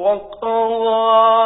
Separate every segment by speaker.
Speaker 1: فلا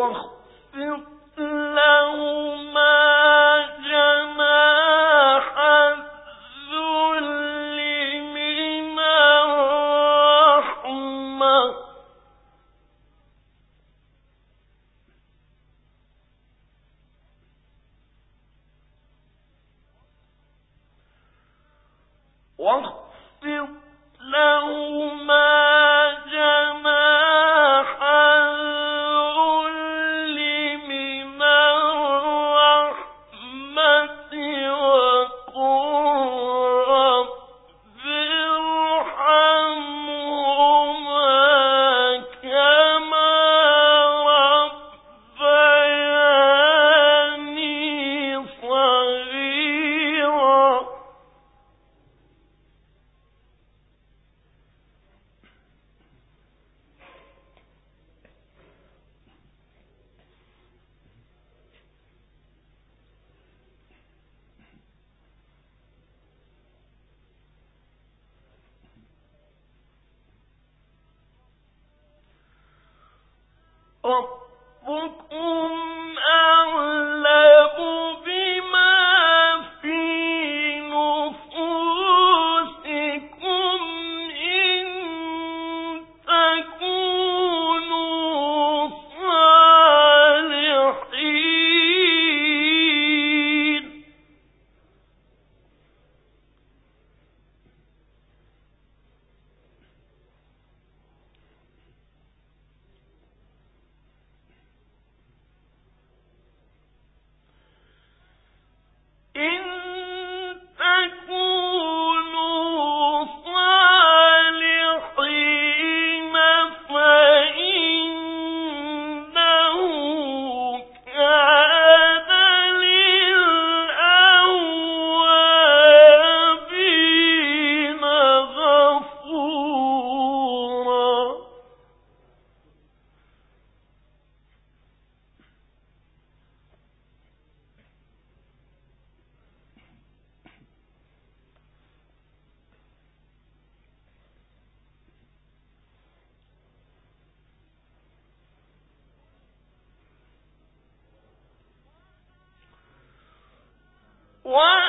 Speaker 1: واخفض لهم ربكم Why?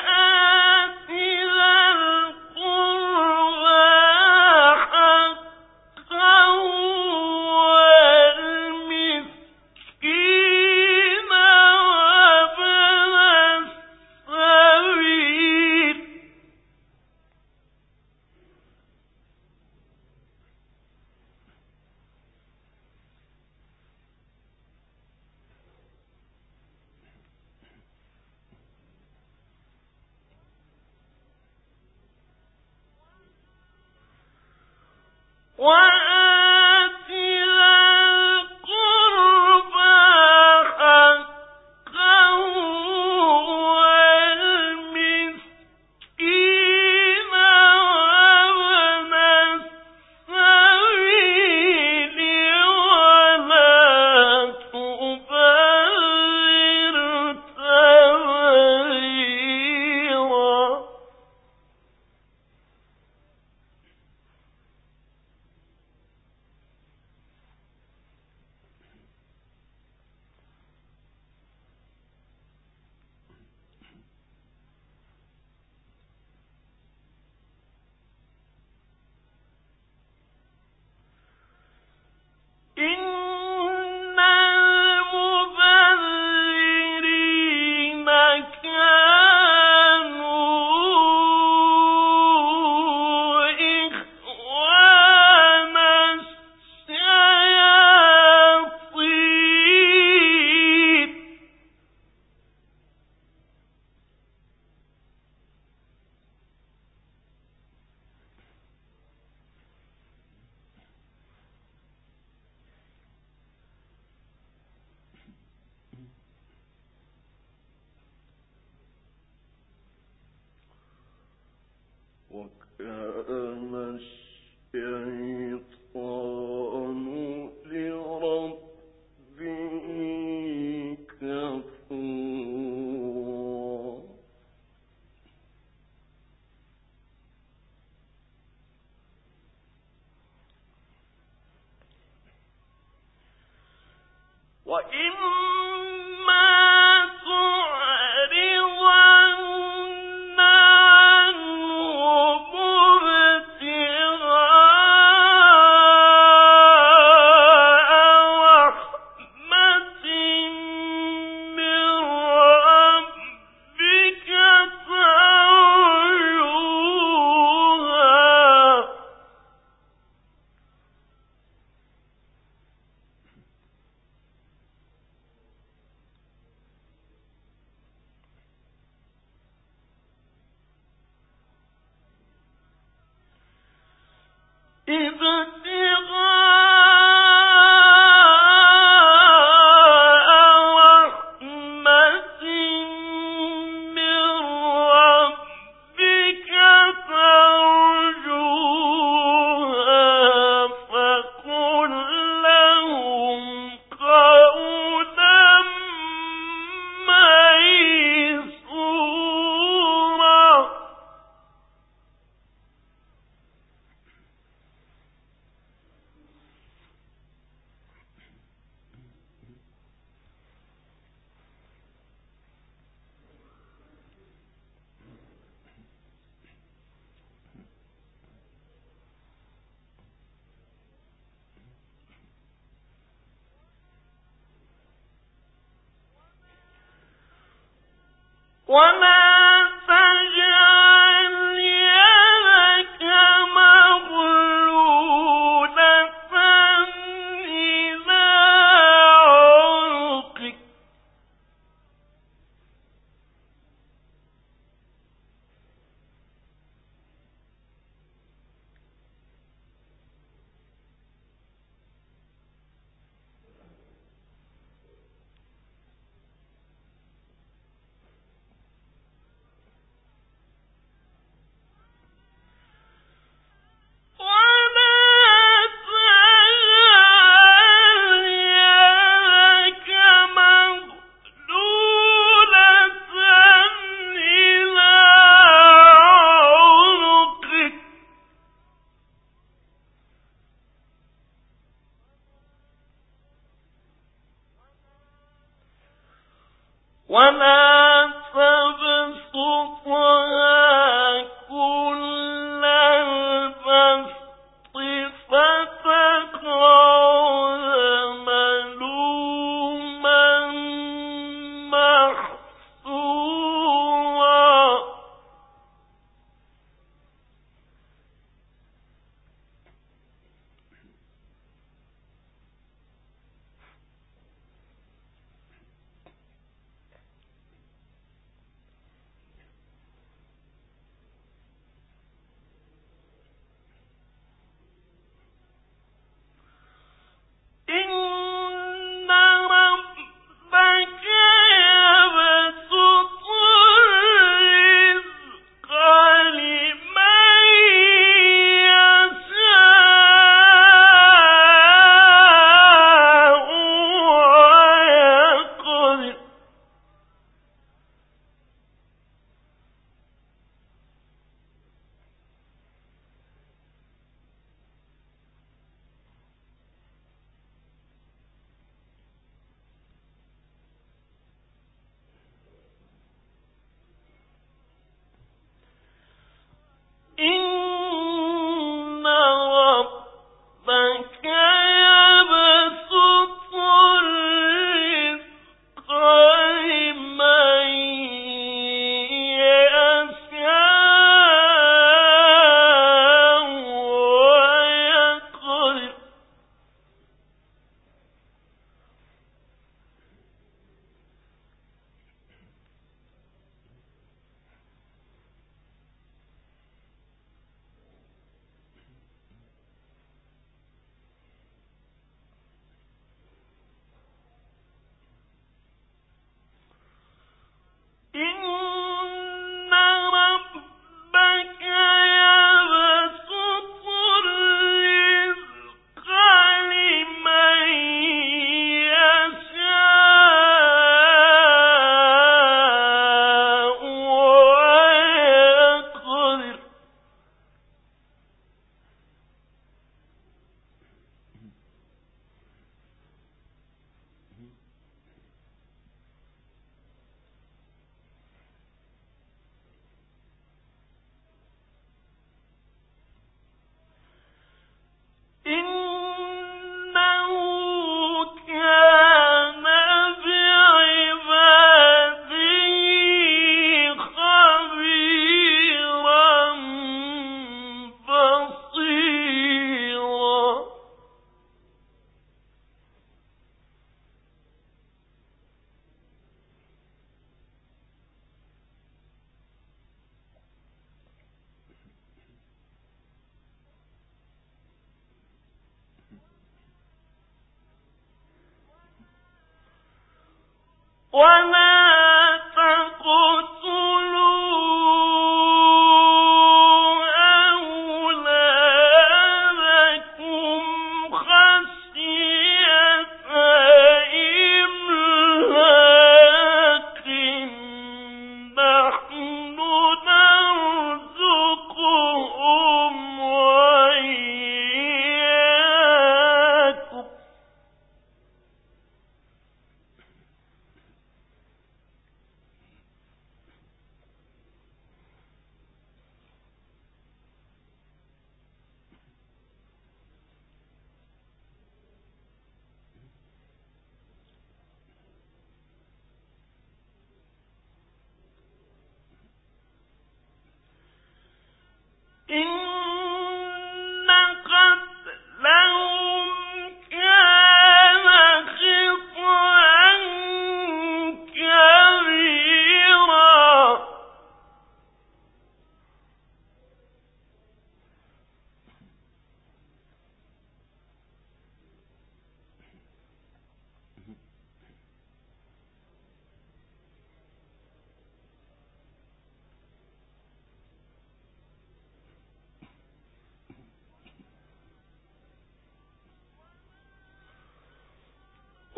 Speaker 1: وما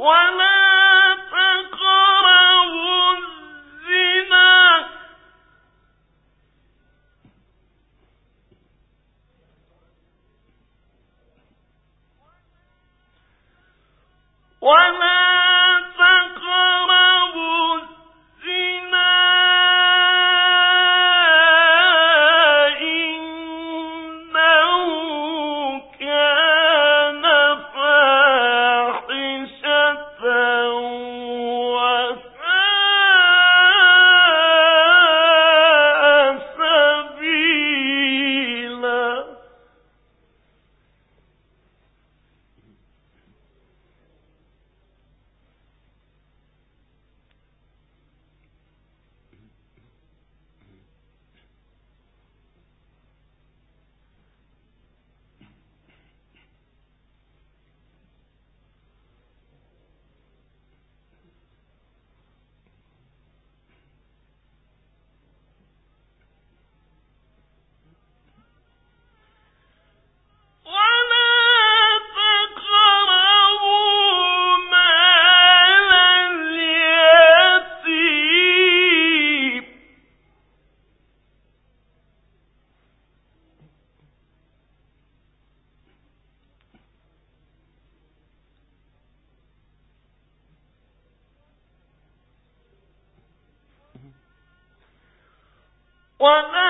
Speaker 1: ولا وَلَا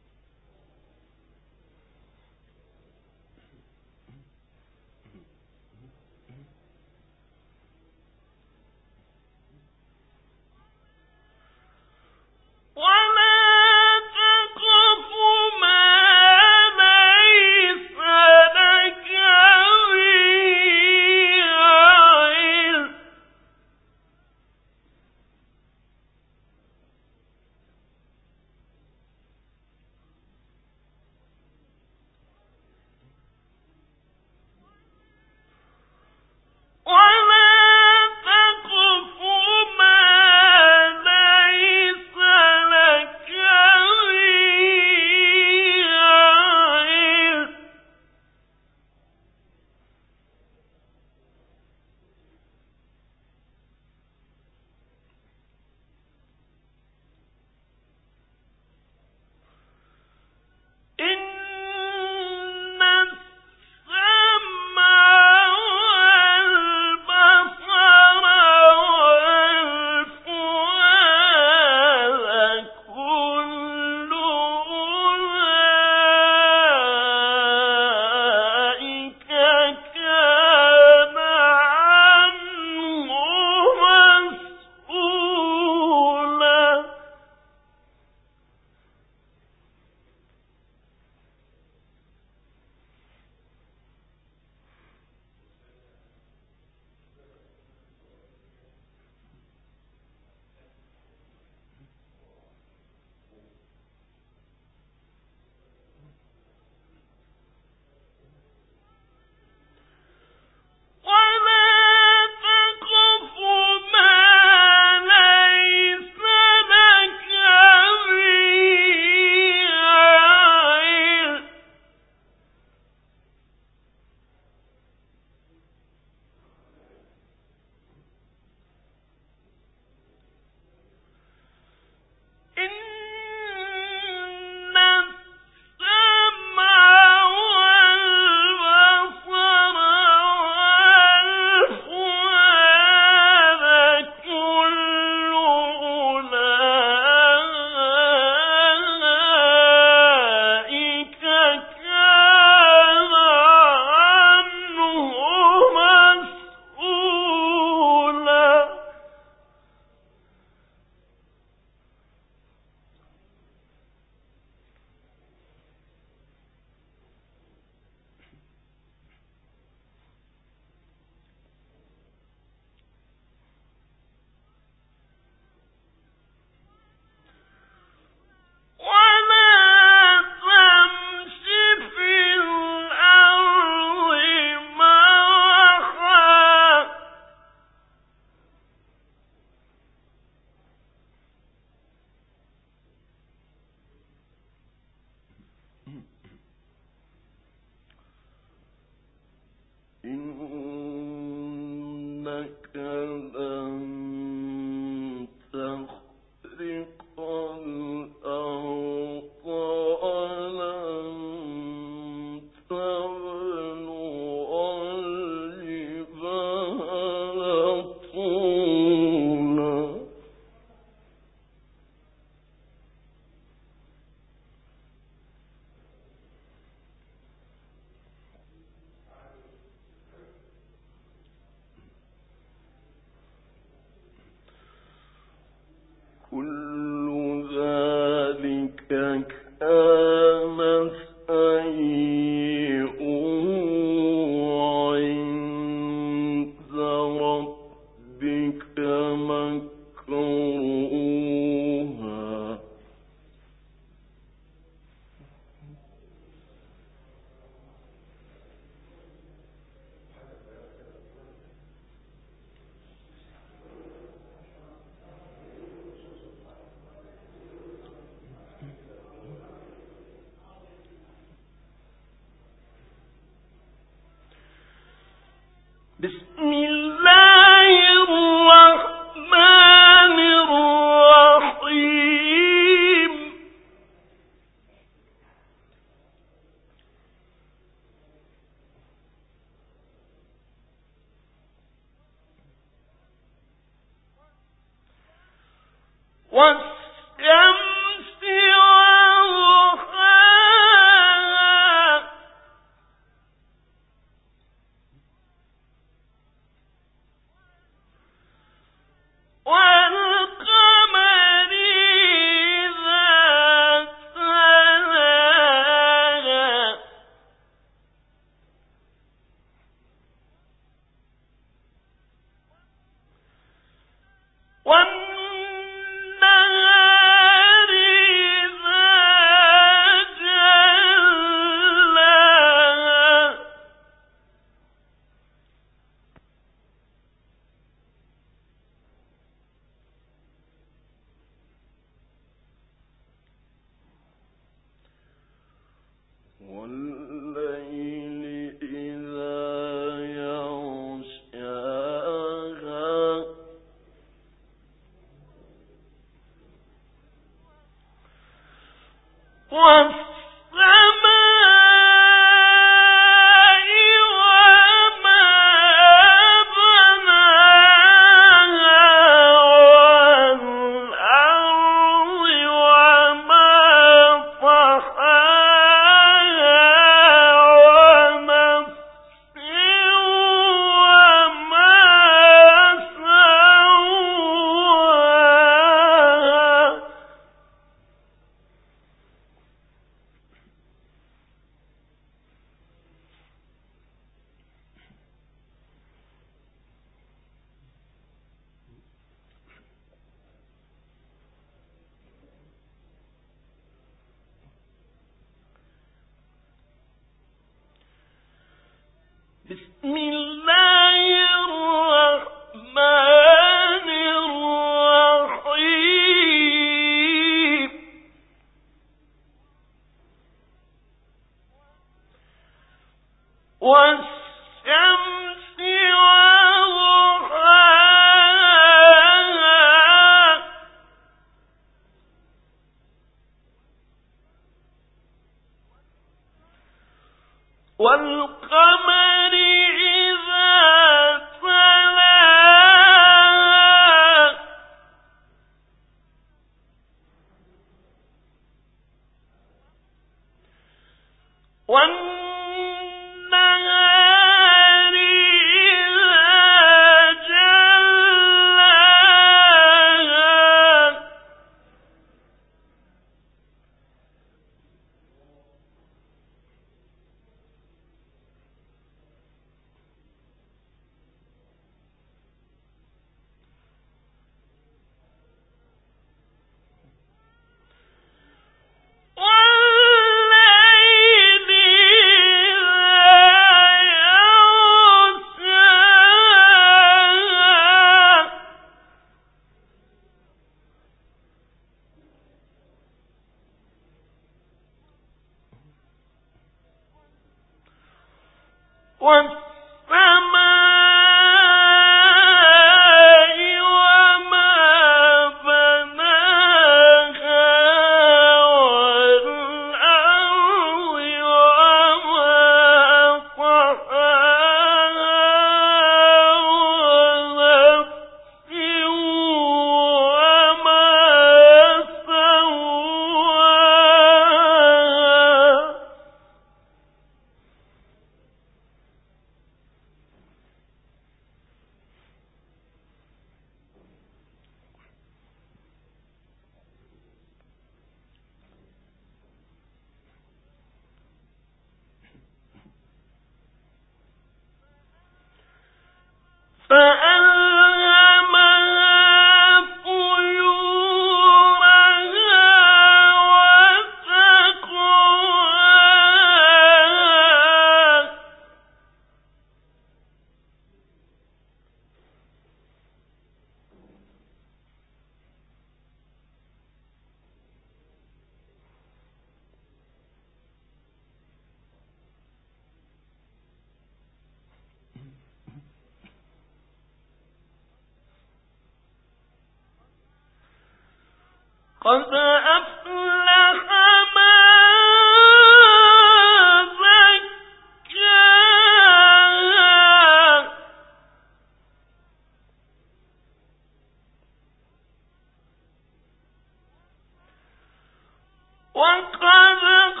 Speaker 1: وقد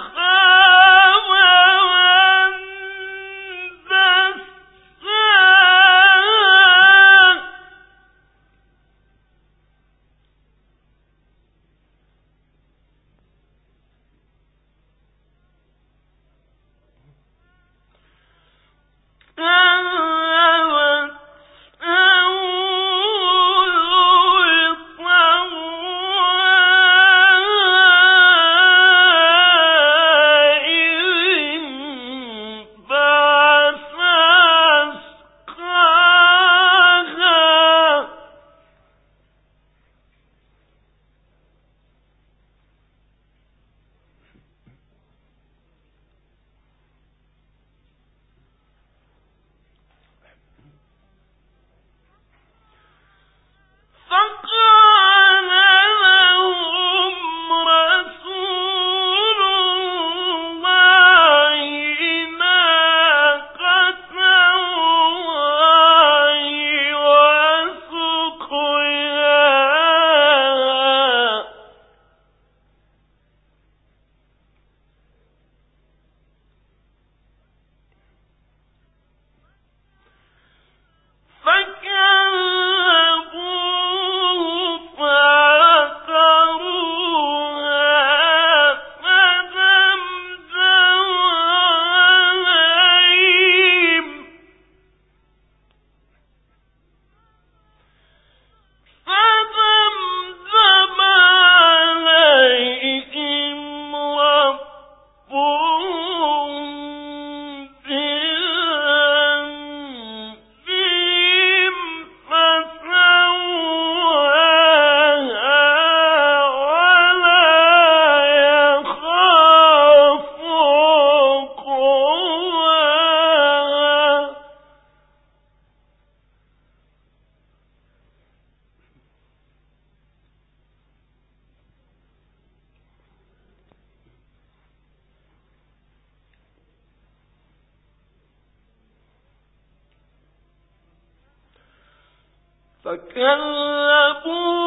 Speaker 1: فكذبوا.